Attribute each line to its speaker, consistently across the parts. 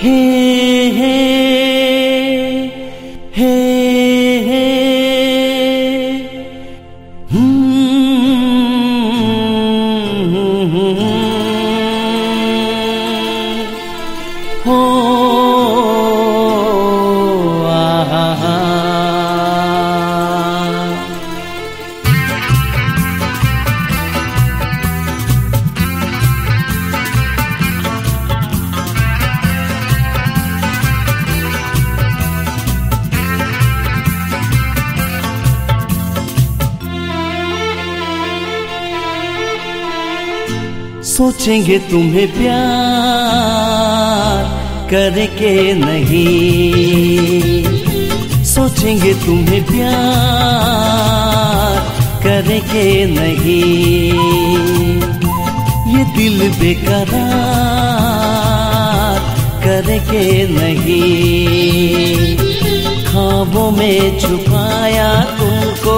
Speaker 1: 嘿嘿嘿。सोचेंगे तुम्हें प्यार करके नहीं। सोचेंगे तुम्हें प्यार करके नहीं। ये दिल बेकरार करके नहीं। खाबों में छुपाया तुमको,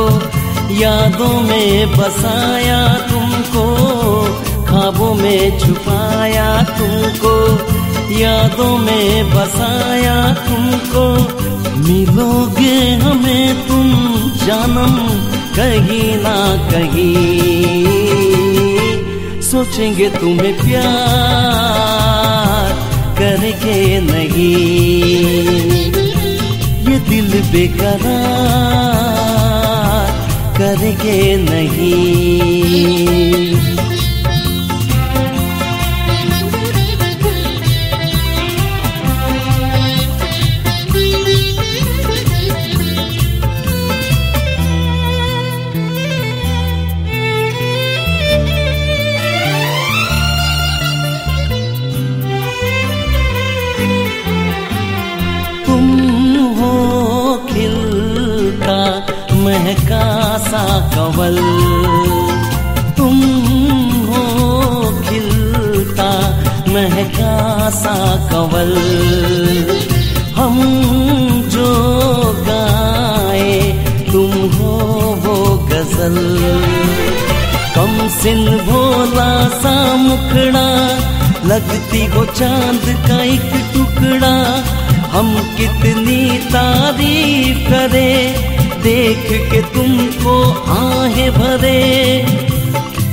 Speaker 1: यादों में बसाया तुमको ख्वाबों में छुपाया तुमको, यादों में बसाया तुमको। मिलोगे हमें तुम जानम, कहीं ना कहीं। सोचेंगे तुम्हें प्यार करके नहीं। ये दिल बेकरार करके नहीं। महका सा कवल। तुम हो खिलता महका सा कवल। हम जो गाए, तुम हो वो गज़ल। कम सिन भोला सा मुखड़ा, लगती हो चाँद का एक टुकड़ा। हम कितनी तारीफ़ करें देख के तुमको आहे भरे।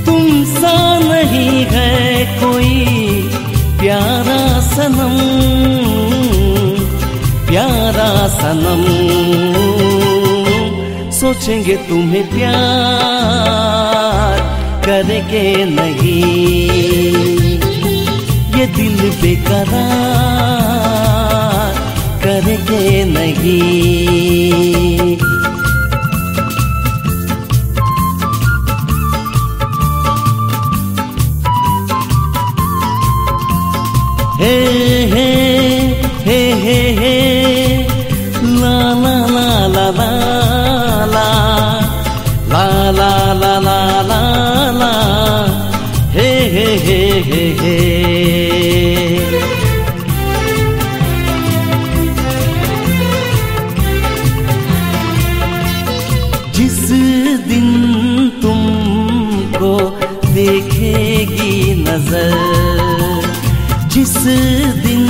Speaker 1: तुम सा नहीं है कोई प्यारा सनम प्यारा सनम। सोचेंगे तुम्हें प्यार करके नहीं। ये दिल बेकरार करके नहीं। हे हे हे हे हे. ला ला ला ला ला ला. ला ला ला ला ला हे हे हे हे हे. जिस दिन तुमको देखेगी नज़र जिस दिन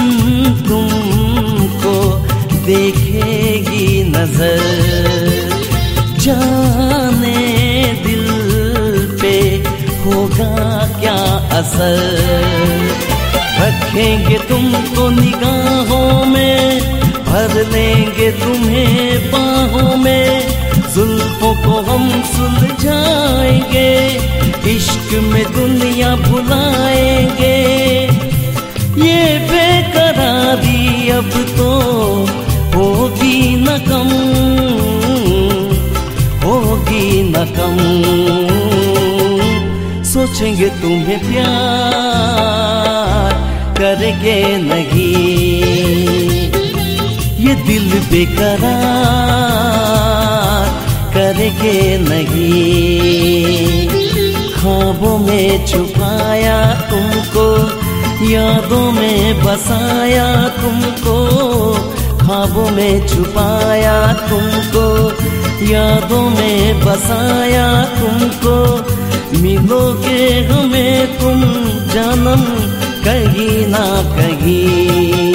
Speaker 1: तुमको देखेगी नज़र? जाने दिल पे होगा क्या असर? रखेंगे तुमको निगाहों में, भर लेंगे तुम्हें बाहों में। जुल्फों को हम सुलझाएँगे, इश्क में दुनिया भुलाएँगे अब तो होगी न कम, होगी न कम। सोचेंगे तुम्हें प्यार करके नहीं। ये दिल बेकरार करके नहीं। ख्वाबों में छुपाया यादों में बसाया तुमको, ख्वाबों में छुपाया तुमको, यादों में बसाया तुमको मिलोगे हमें तुम जन्म कहीं ना कहीं।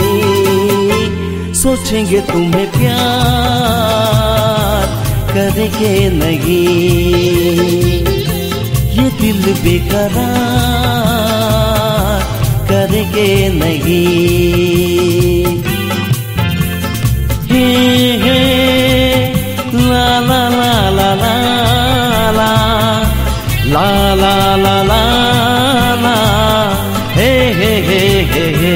Speaker 1: सोचेंगे तुम्हें प्यार, करेंगे नहीं। ये दिल बेकरार करके नहीं हे हे ला ला ला ला ला ला ला ला ला ला ला हे हे हे हे हे